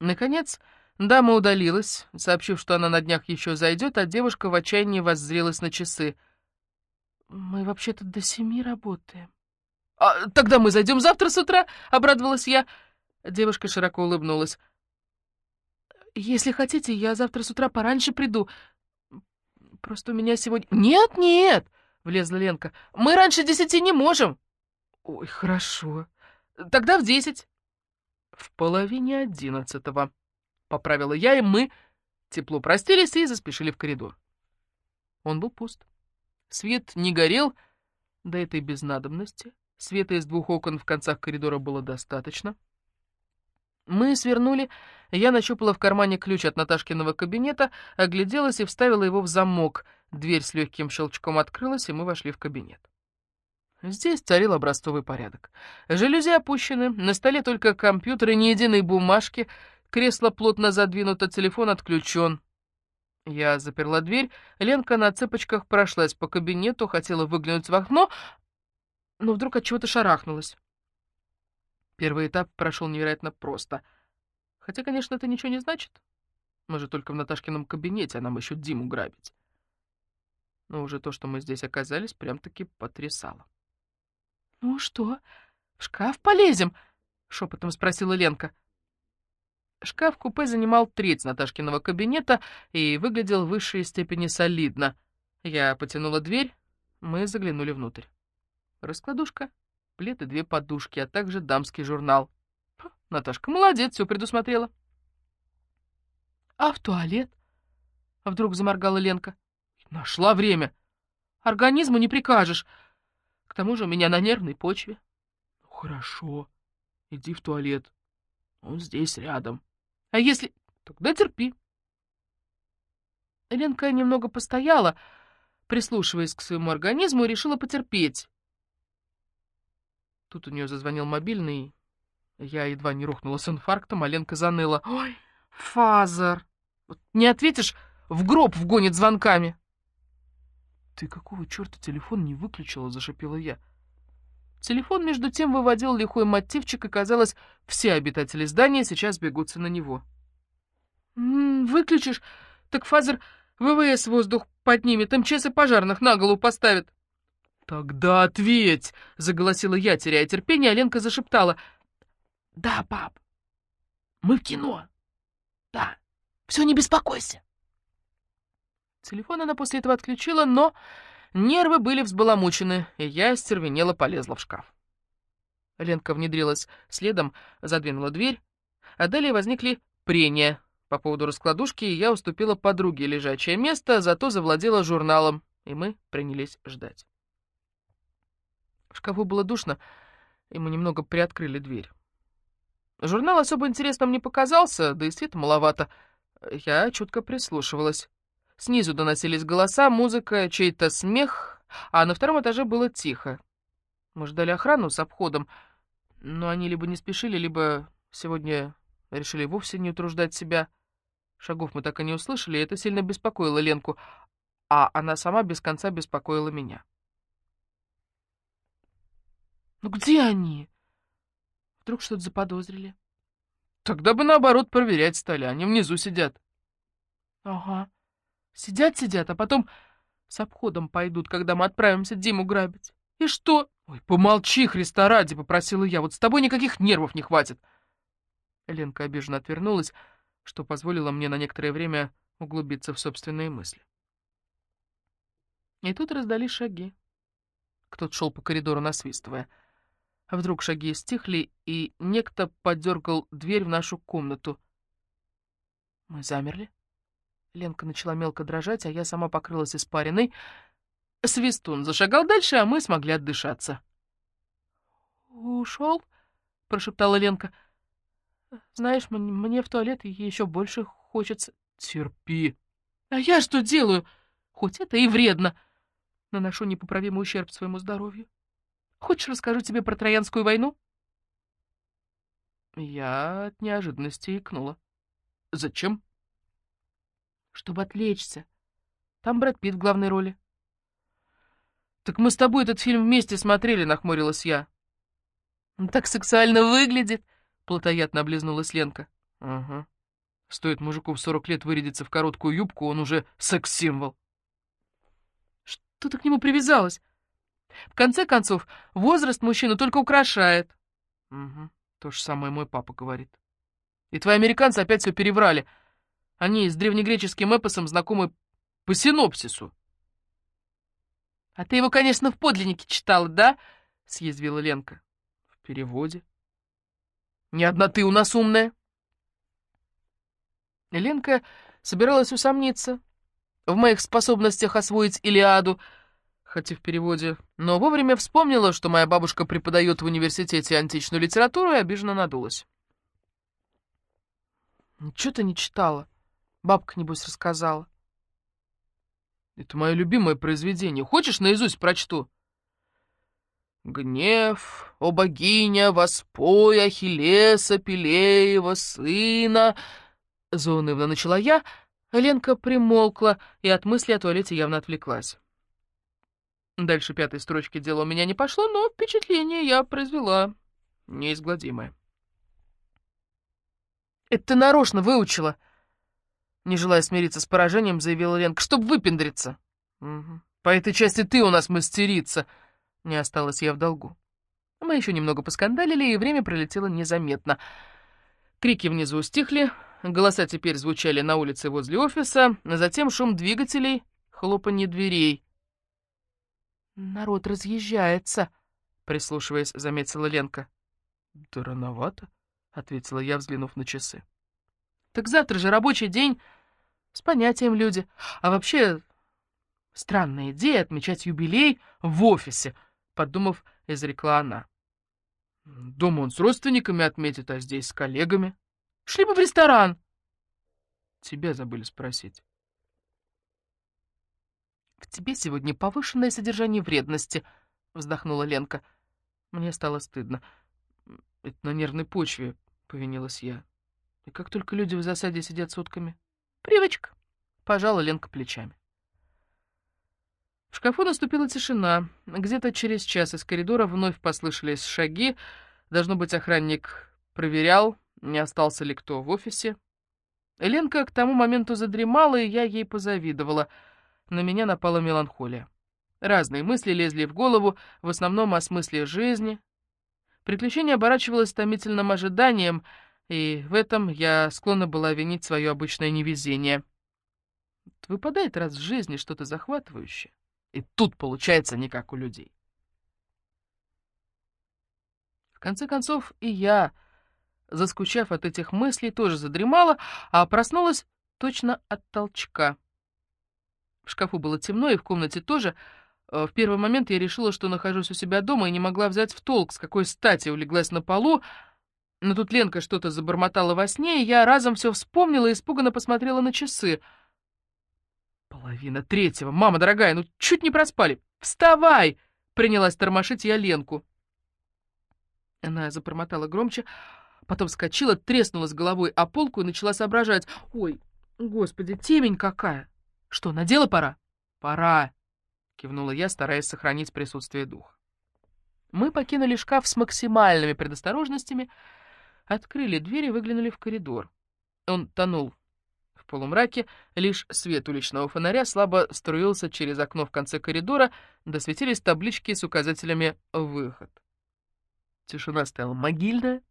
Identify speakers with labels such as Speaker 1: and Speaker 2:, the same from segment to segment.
Speaker 1: Наконец, дама удалилась, сообщив, что она на днях еще зайдет, а девушка в отчаянии воззрелась на часы. «Мы вообще-то до семи работаем». «А, «Тогда мы зайдем завтра с утра», — обрадовалась я. Девушка широко улыбнулась. «Если хотите, я завтра с утра пораньше приду. Просто у меня сегодня...» «Нет, нет!» — влезла Ленка. «Мы раньше десяти не можем». «Ой, хорошо. Тогда в десять». «В половине одиннадцатого», — поправила я, и мы тепло простились и заспешили в коридор. Он был пуст. Свет не горел до этой безнадобности. Света из двух окон в концах коридора было достаточно. Мы свернули, я нащупала в кармане ключ от Наташкиного кабинета, огляделась и вставила его в замок. Дверь с легким щелчком открылась, и мы вошли в кабинет. Здесь царил образцовый порядок. Жалюзи опущены, на столе только компьютер и ни единой бумажки, кресло плотно задвинуто, телефон отключен. Я заперла дверь, Ленка на цепочках прошлась по кабинету, хотела выглянуть в окно, но вдруг от чего-то шарахнулась. Первый этап прошел невероятно просто. Хотя, конечно, это ничего не значит. Мы же только в Наташкином кабинете, а нам еще Диму грабить. Но уже то, что мы здесь оказались, прям-таки потрясало. «Ну что, в шкаф полезем?» — шепотом спросила Ленка. Шкаф-купе занимал треть Наташкиного кабинета и выглядел в высшей степени солидно. Я потянула дверь, мы заглянули внутрь. Раскладушка, плед и две подушки, а также дамский журнал. Наташка молодец, все предусмотрела. «А в туалет?» — вдруг заморгала Ленка. «Нашла время. Организму не прикажешь. К тому же у меня на нервной почве. Ну, хорошо, иди в туалет. Он здесь рядом. А если... Тогда терпи. Ленка немного постояла, прислушиваясь к своему организму, и решила потерпеть. Тут у нее зазвонил мобильный. Я едва не рухнула с инфарктом, а Ленка заныла. «Ой, Father! Не ответишь, в гроб вгонит звонками!» «Ты какого черта телефон не выключила?» — зашипела я. Телефон, между тем, выводил лихой мотивчик, и, казалось, все обитатели здания сейчас сбегутся на него. «М -м, «Выключишь, так Father ВВС воздух поднимет, МЧС и пожарных на голову поставит». «Тогда ответь!» — заголосила я, теряя терпение, а Ленка зашептала. «Да, пап, мы в кино. Да, все, не беспокойся». Телефон она после этого отключила, но нервы были взбаламучены, и я стервенела полезла в шкаф. Ленка внедрилась следом, задвинула дверь, а далее возникли прения по поводу раскладушки, я уступила подруге лежачее место, зато завладела журналом, и мы принялись ждать. В шкафу было душно, и мы немного приоткрыли дверь. Журнал особо интересным не показался, да и света маловато. Я чутко прислушивалась. Снизу доносились голоса, музыка, чей-то смех, а на втором этаже было тихо. Мы ждали охрану с обходом, но они либо не спешили, либо сегодня решили вовсе не утруждать себя. Шагов мы так и не услышали, и это сильно беспокоило Ленку, а она сама без конца беспокоила меня. «Ну где они?» Вдруг что-то заподозрили. «Тогда бы, наоборот, проверять стали, они внизу сидят». «Ага», Сидят-сидят, а потом с обходом пойдут, когда мы отправимся Диму грабить. И что? Ой, помолчи, Христа ради, попросила я. Вот с тобой никаких нервов не хватит. Ленка обиженно отвернулась, что позволило мне на некоторое время углубиться в собственные мысли. И тут раздались шаги. Кто-то шел по коридору, насвистывая. А вдруг шаги стихли, и некто подергал дверь в нашу комнату. Мы замерли. Ленка начала мелко дрожать, а я сама покрылась испариной. Свистун зашагал дальше, а мы смогли отдышаться. «Ушел?» — прошептала Ленка. «Знаешь, мне в туалет еще больше хочется». «Терпи». «А я что делаю? Хоть это и вредно. Наношу непоправимый ущерб своему здоровью. Хочешь, расскажу тебе про Троянскую войну?» Я от неожиданности икнула. «Зачем?» Чтобы отвлечься. Там Брэд Питт в главной роли. «Так мы с тобой этот фильм вместе смотрели», — нахмурилась я. «Он так сексуально выглядит», — плотоядно облизнулась Ленка. Ага. Стоит мужику в 40 лет вырядиться в короткую юбку, он уже секс-символ. Что ты к нему привязалась? В конце концов, возраст мужчину только украшает. Угу. То же самое мой папа говорит. И твои американцы опять все переврали. Они с древнегреческим эпосом знакомы по синопсису. «А ты его, конечно, в подлиннике читала, да?» — съязвила Ленка. «В переводе». «Не одна ты у нас умная». Ленка собиралась усомниться в моих способностях освоить Илиаду, хотя в переводе, но вовремя вспомнила, что моя бабушка преподает в университете античную литературу и обиженно надулась. «Ничего ты не читала?» Бабка, небось, рассказала. «Это мое любимое произведение. Хочешь, наизусть прочту?» «Гнев, о богиня, воспой Ахиллеса, Пелеева, сына...» Заунывно начала я, Ленка примолкла и от мысли о туалете явно отвлеклась. Дальше пятой строчки дело у меня не пошло, но впечатление я произвела неизгладимое. «Это ты нарочно выучила!» Не желая смириться с поражением, заявила Ленка, «чтоб выпендриться!» угу. «По этой части ты у нас мастерица!» Не осталась я в долгу. Мы еще немного поскандалили, и время пролетело незаметно. Крики внизу стихли, голоса теперь звучали на улице возле офиса, а затем шум двигателей, хлопанье дверей. «Народ разъезжается», — прислушиваясь, заметила Ленка. «Да рановато», — ответила я, взглянув на часы. «Так завтра же рабочий день, с понятием люди. А вообще, странная идея отмечать юбилей в офисе», — подумав, изрекла она. «Дома он с родственниками отметит, а здесь с коллегами. Шли бы в ресторан». «Тебя забыли спросить». «В тебе сегодня повышенное содержание вредности», — вздохнула Ленка. Мне стало стыдно. «Это на нервной почве», — повинилась я. «И как только люди в засаде сидят сутками?» «Привычка», — пожала Ленка плечами. В шкафу наступила тишина. Где-то через час из коридора вновь послышались шаги. Должно быть, охранник проверял, не остался ли кто в офисе. Ленка к тому моменту задремала, и я ей позавидовала — на меня напала меланхолия. Разные мысли лезли в голову, в основном о смысле жизни. Приключение оборачивалось томительным ожиданием, и в этом я склонна была винить свое обычное невезение. Выпадает раз в жизни что-то захватывающее, и тут получается не как у людей. В конце концов, и я, заскучав от этих мыслей, тоже задремала, а проснулась точно от толчка — в шкафу было темно, и в комнате тоже. Э, в первый момент я решила, что нахожусь у себя дома, и не могла взять в толк, с какой стати улеглась на полу. Но тут Ленка что-то забормотала во сне, и я разом все вспомнила и испуганно посмотрела на часы. Половина третьего. Мама дорогая, ну чуть не проспали. Вставай! Принялась тормошить я Ленку. Она забормотала громче, потом вскочила, с головой о полку и начала соображать. Ой, господи, темень какая! Что, на дело пора? Пора, кивнула я, стараясь сохранить присутствие духа. Мы покинули шкаф с максимальными предосторожностями, открыли дверь и выглянули в коридор. Он тонул в полумраке, лишь свет уличного фонаря слабо струился через окно в конце коридора, досветились таблички с указателями «Выход». Тишина стояла могильная,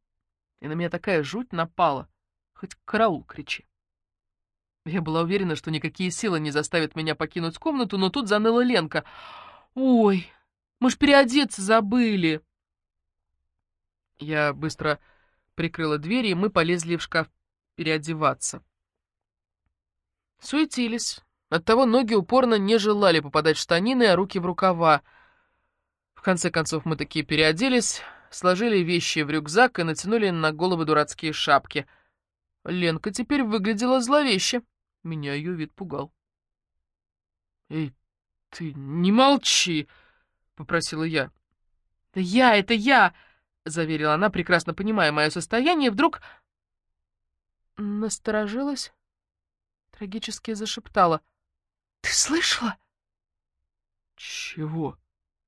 Speaker 1: и на меня такая жуть напала, хоть караул кричи. Я была уверена, что никакие силы не заставят меня покинуть комнату, но тут заныла Ленка. «Ой, мы ж переодеться забыли!» Я быстро прикрыла дверь, и мы полезли в шкаф переодеваться. Суетились. Оттого ноги упорно не желали попадать в штанины, а руки в рукава. В конце концов мы такие переоделись, сложили вещи в рюкзак и натянули на головы дурацкие шапки. Ленка теперь выглядела зловеще. Меня ее вид пугал. «Эй, ты не молчи!» — попросила я. «Да я, это я!» — заверила она, прекрасно понимая мое состояние, вдруг насторожилась, трагически зашептала. «Ты слышала?» «Чего?»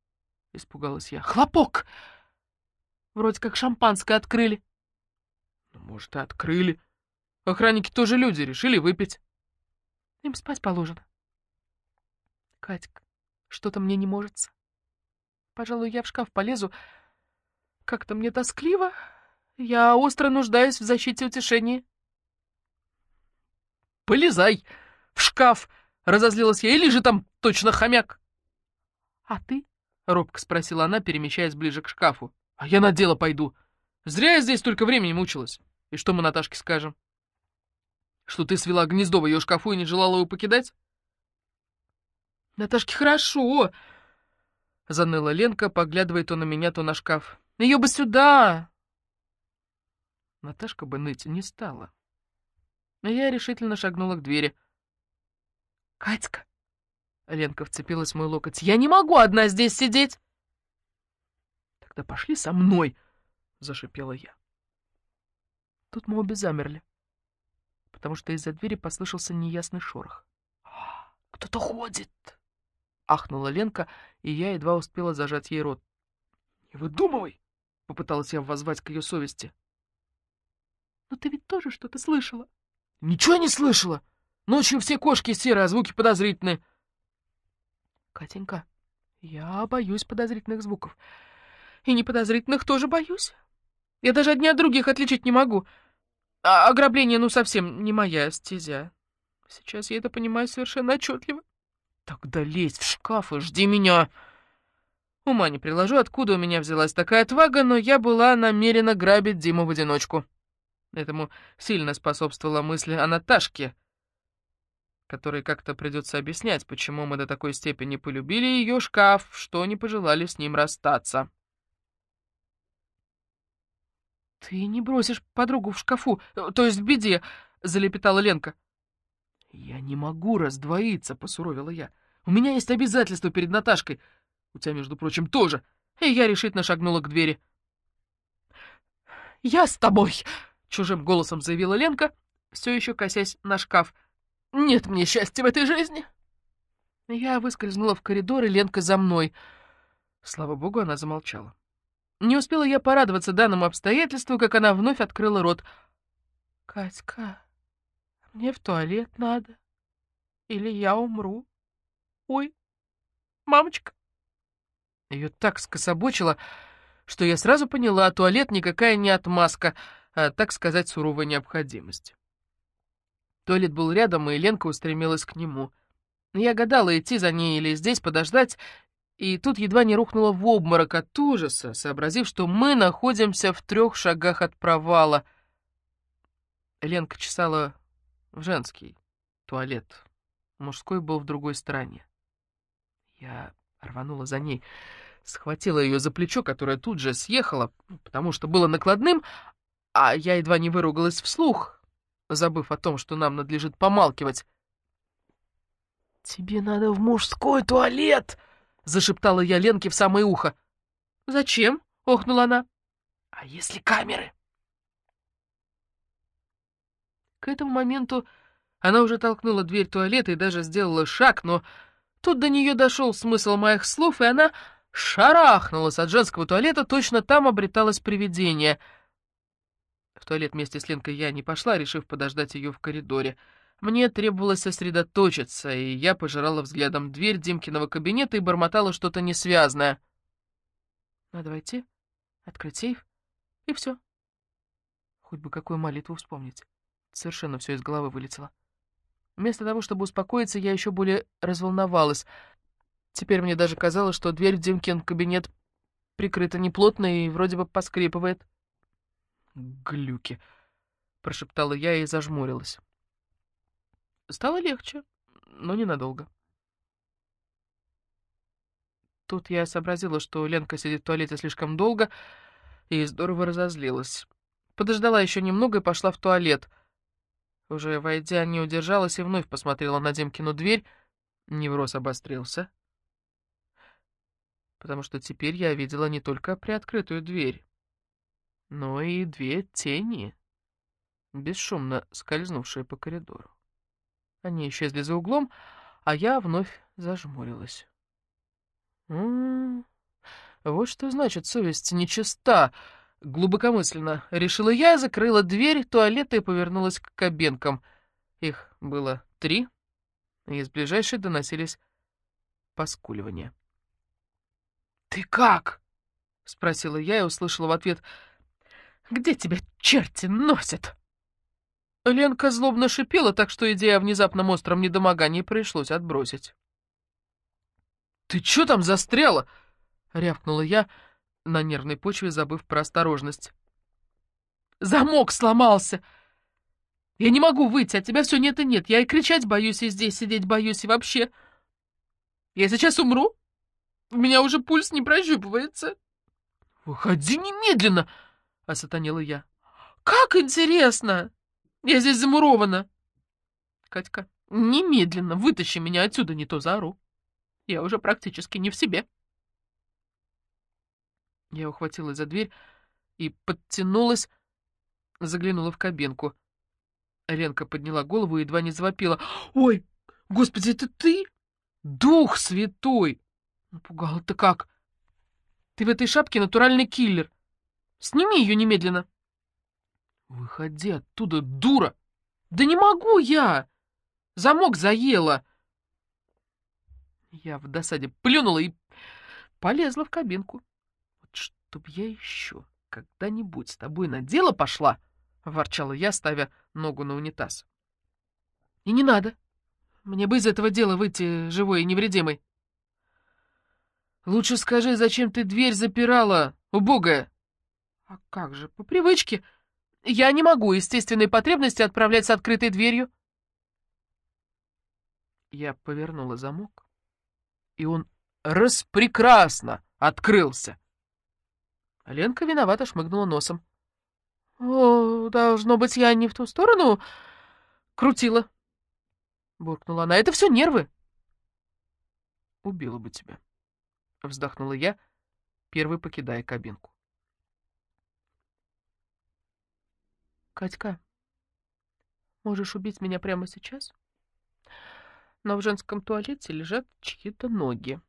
Speaker 1: — испугалась я. «Хлопок! Вроде как шампанское открыли». «Ну, может, и открыли», Охранники тоже люди, решили выпить.
Speaker 2: Им спать положено. Катька, что-то мне не можется. Пожалуй, я в шкаф полезу. Как-то мне тоскливо. Я остро нуждаюсь в защите утешения.
Speaker 1: Полезай в шкаф, разозлилась я, или же там точно хомяк.
Speaker 2: А ты?
Speaker 1: Робко спросила она, перемещаясь ближе к шкафу. А я на дело пойду. Зря я здесь столько времени мучилась. И что мы Наташке скажем? Что ты свела гнездо в ее шкафу и не желала его покидать?
Speaker 2: Наташке хорошо,
Speaker 1: заныла Ленка, поглядывая то на меня, то на шкаф. Ее бы сюда! Наташка бы ныть не стала. Я решительно шагнула к двери.
Speaker 2: «Катька!»
Speaker 1: Ленка вцепилась в мой локоть. «Я не могу одна здесь сидеть!» «Тогда пошли со мной!» — зашипела я. Тут мы обе замерли, потому что из-за двери послышался неясный шорох.
Speaker 2: «Кто-то ходит!»
Speaker 1: — ахнула Ленка, и я едва успела зажать ей рот. «Не выдумывай!» — попыталась я воззвать к ее совести.
Speaker 2: «Но ты ведь тоже что-то слышала?»
Speaker 1: «Ничего не слышала! Ночью все кошки серые, а звуки подозрительные!»
Speaker 2: «Катенька, я боюсь подозрительных звуков. И неподозрительных тоже боюсь. Я даже одни от других отличить не могу. А ограбление, ну, совсем не моя стезя. Сейчас я это понимаю совершенно отчетливо.
Speaker 1: Тогда лезь в шкаф и жди меня. Ума не приложу, откуда у меня взялась такая отвага, но я была намерена грабить Диму в одиночку. Этому сильно способствовала мысль о Наташке, которой как-то придется объяснять, почему мы до такой степени полюбили ее шкаф, что не пожелали с ним расстаться.
Speaker 2: «Ты не бросишь подругу в шкафу, э, то есть в беде», — залепетала Ленка.
Speaker 1: «Я не могу раздвоиться», — посуровила я. «У меня есть обязательства перед Наташкой. У тебя, между прочим, тоже». И я решительно шагнула к двери.
Speaker 2: «Я с тобой», —
Speaker 1: чужим голосом заявила Ленка, все еще косясь на шкаф. «Нет мне счастья в этой жизни». Я выскользнула в коридор, и Ленка за мной. Слава богу, она замолчала. Не успела я порадоваться данному обстоятельству, как она вновь открыла рот.
Speaker 2: «Катька, мне в туалет надо. Или я умру. Ой, мамочка!»
Speaker 1: Ее так скособочило, что я сразу поняла, туалет никакая не отмазка, а, так сказать, суровая необходимость. Туалет был рядом, и Ленка устремилась к нему. Я гадала, идти за ней или здесь подождать, и тут едва не рухнула в обморок от ужаса, сообразив, что мы находимся в трех шагах от провала. Ленка чесала в женский туалет. Мужской был в другой стороне. Я рванула за ней, схватила ее за плечо, которое тут же съехало, потому что было накладным, а я едва не выругалась вслух, забыв о том, что нам надлежит помалкивать.
Speaker 2: «Тебе надо в мужской туалет!»
Speaker 1: зашептала я Ленке в самое ухо.
Speaker 2: «Зачем?» — охнула она.
Speaker 1: «А если камеры?» К этому моменту она уже толкнула дверь туалета и даже сделала шаг, но тут до нее дошел смысл моих слов, и она шарахнулась от женского туалета, точно там обреталось привидение. В туалет вместе с Ленкой я не пошла, решив подождать ее в коридоре. Мне требовалось сосредоточиться, и я пожирала взглядом дверь Димкиного кабинета и бормотала что-то несвязное. Надо войти, открыть сейф, и все. Хоть бы какую молитву вспомнить. Совершенно все из головы вылетело. Вместо того, чтобы успокоиться, я еще более разволновалась. Теперь мне даже казалось, что дверь в Димкин кабинет прикрыта неплотно и вроде бы поскрипывает. «Глюки», — прошептала я и зажмурилась. Стало легче, но ненадолго. Тут я сообразила, что Ленка сидит в туалете слишком долго, и здорово разозлилась. Подождала еще немного и пошла в туалет. Уже войдя, не удержалась и вновь посмотрела на Димкину дверь. Невроз обострился. Потому что теперь я видела не только приоткрытую дверь, но и две тени, бесшумно скользнувшие по коридору. Они исчезли за углом, а я вновь зажмурилась. М -м -м, вот что значит совесть нечиста. Глубокомысленно решила я, закрыла дверь туалета и повернулась к кабинкам. Их было три, и из ближайшей доносились поскуливания. «Ты как?» — спросила я и услышала в ответ. «Где тебя черти носят?» Ленка злобно шипела, так что идея о внезапном остром недомогании пришлось отбросить. «Ты чё там застряла?» — рявкнула я, на нервной почве забыв про осторожность. «Замок сломался! Я не могу выйти, а тебя все нет и нет. Я и кричать боюсь, и здесь сидеть боюсь, и вообще... Я сейчас умру? У меня уже пульс не прощупывается». «Выходи немедленно!» — осатанила я. «Как интересно! Я здесь замурована!» «Катька, немедленно вытащи меня отсюда, не то заору. Я уже практически не в себе». Я ухватилась за дверь и подтянулась, заглянула в кабинку. Ленка подняла голову и едва не завопила. «Ой, господи, это ты? Дух святой!» Напугала-то как? Ты в этой шапке натуральный киллер. Сними ее немедленно. Выходи оттуда, дура! Да не могу я! Замок заела. Я в досаде плюнула и полезла в кабинку чтоб я еще когда-нибудь с тобой на дело пошла, — ворчала я, ставя ногу на унитаз. — И не надо. Мне бы из этого дела выйти живой и невредимой. — Лучше скажи, зачем ты дверь запирала, убогая? — А как же, по привычке. Я не могу естественной потребности отправлять с открытой дверью. Я повернула замок, и он распрекрасно открылся. Ленка виновато шмыгнула носом. «О, должно быть, я не в ту сторону крутила», — буркнула она. «Это все нервы». «Убила бы тебя», — вздохнула я, первый покидая кабинку. «Катька, можешь убить меня прямо сейчас?» Но в женском туалете лежат чьи-то ноги.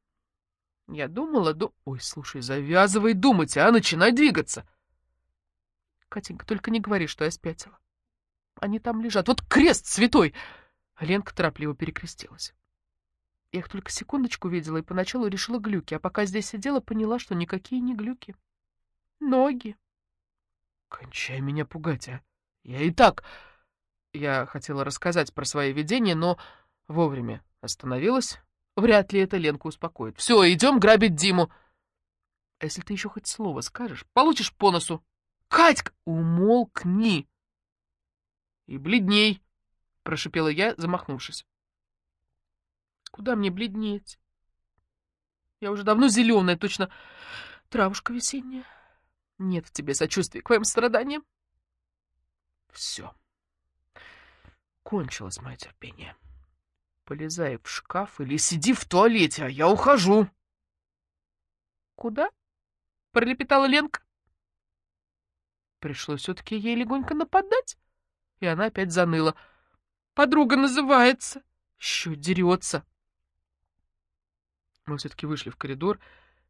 Speaker 1: Я думала, ду... Ой, слушай, завязывай думать, а начинай двигаться. Катенька, только не говори, что я спятила. Они там лежат. Вот крест святой! Ленка торопливо перекрестилась. Я их только секундочку видела и поначалу решила глюки, а пока здесь сидела, поняла, что никакие не глюки. Ноги. Кончай меня пугать, а. Я и так... Я хотела рассказать про свои видения, но вовремя остановилась, Вряд ли это Ленку успокоит. Все, идем грабить Диму. А если ты еще хоть слово скажешь, получишь по носу. Катька, умолкни. И бледней, прошипела я, замахнувшись. Куда мне бледнеть? Я уже давно зеленая, точно травушка весенняя. Нет в тебе сочувствия к моим страданиям. Все. Кончилось мое терпение. Полезай в шкаф или сиди в туалете, а я ухожу. Куда? Пролепетала Ленка. Пришлось все-таки ей легонько нападать, и она опять заныла. Подруга называется. Еще дерется. Мы все-таки вышли в коридор,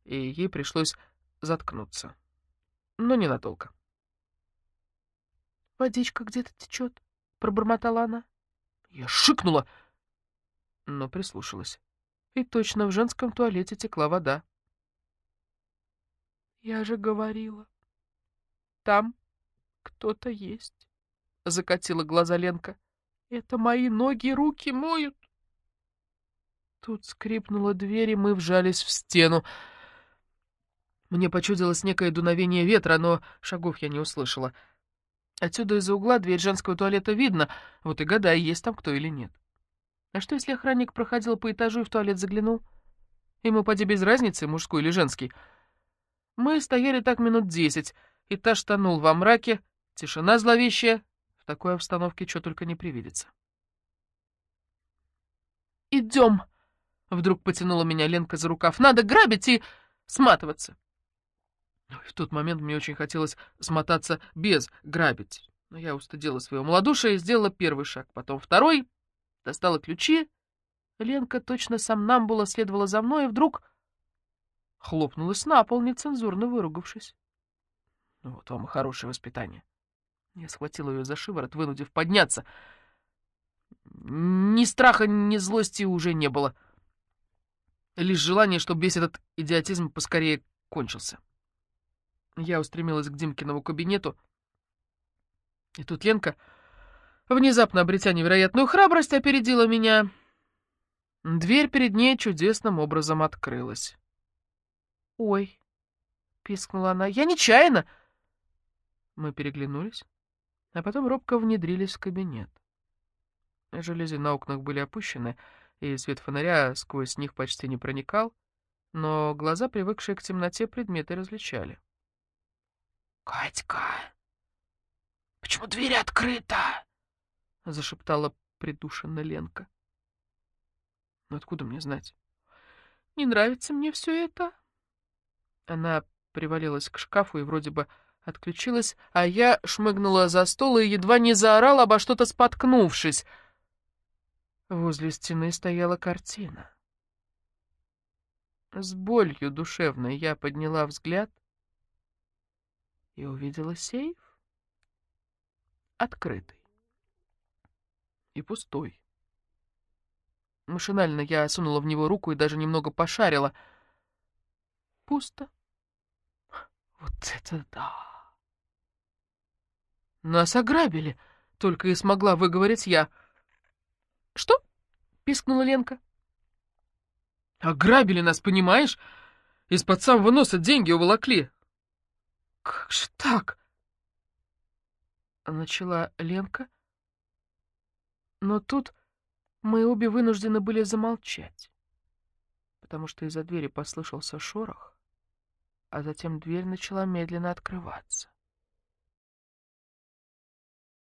Speaker 1: и ей пришлось заткнуться. Но ненадолго. «Водичка где-то течет», — пробормотала она. Я шикнула — но прислушалась. И точно в женском туалете текла вода. «Я же говорила, там кто-то есть», — закатила глаза Ленка. «Это мои ноги и руки моют». Тут скрипнула дверь, и мы вжались в стену. Мне почудилось некое дуновение ветра, но шагов я не услышала. Отсюда из-за угла дверь женского туалета видно, вот и гадай, есть там кто или нет. А что, если охранник проходил по этажу и в туалет заглянул? Ему поди без разницы, мужской или женский. Мы стояли так минут десять, этаж тонул во мраке, тишина зловещая. В такой обстановке что только не привидится. «Идем!» — вдруг потянула меня Ленка за рукав. «Надо грабить и сматываться!» В тот момент мне очень хотелось смотаться без грабить. Но я устыдила своего малодушия и сделала первый шаг, потом второй — достала ключи. Ленка точно сам намбула следовала за мной, и вдруг хлопнулась на пол, нецензурно выругавшись. Вот вам и хорошее воспитание. Я схватил ее за шиворот, вынудив подняться. Ни страха, ни злости уже не было. Лишь желание, чтобы весь этот идиотизм поскорее кончился. Я устремилась к Димкиному кабинету, и тут Ленка, внезапно обретя невероятную храбрость, опередила меня. Дверь перед ней чудесным образом открылась. «Ой!» — пискнула она. «Я нечаянно!» Мы переглянулись, а потом робко внедрились в кабинет. Жалюзи на окнах были опущены, и свет фонаря сквозь них почти не проникал, но глаза, привыкшие к темноте, предметы различали.
Speaker 2: «Катька, почему дверь открыта?» — зашептала придушенно Ленка.
Speaker 1: «Ну откуда мне знать?»
Speaker 2: «Не нравится мне все это?»
Speaker 1: Она привалилась к шкафу и вроде бы отключилась, а я шмыгнула за стол и едва не заорала обо что-то споткнувшись. Возле стены стояла картина. С болью душевной я подняла взгляд и увидела сейф. Открытый и пустой. Машинально я сунула в него руку и даже немного пошарила. Пусто. Вот это да! Нас ограбили, только и смогла выговорить я. Что? пискнула Ленка. Ограбили нас, понимаешь? Из-под самого носа деньги уволокли. Как же так? Начала Ленка. Но тут мы обе вынуждены были замолчать, потому что из-за двери послышался шорох, а затем дверь начала медленно открываться.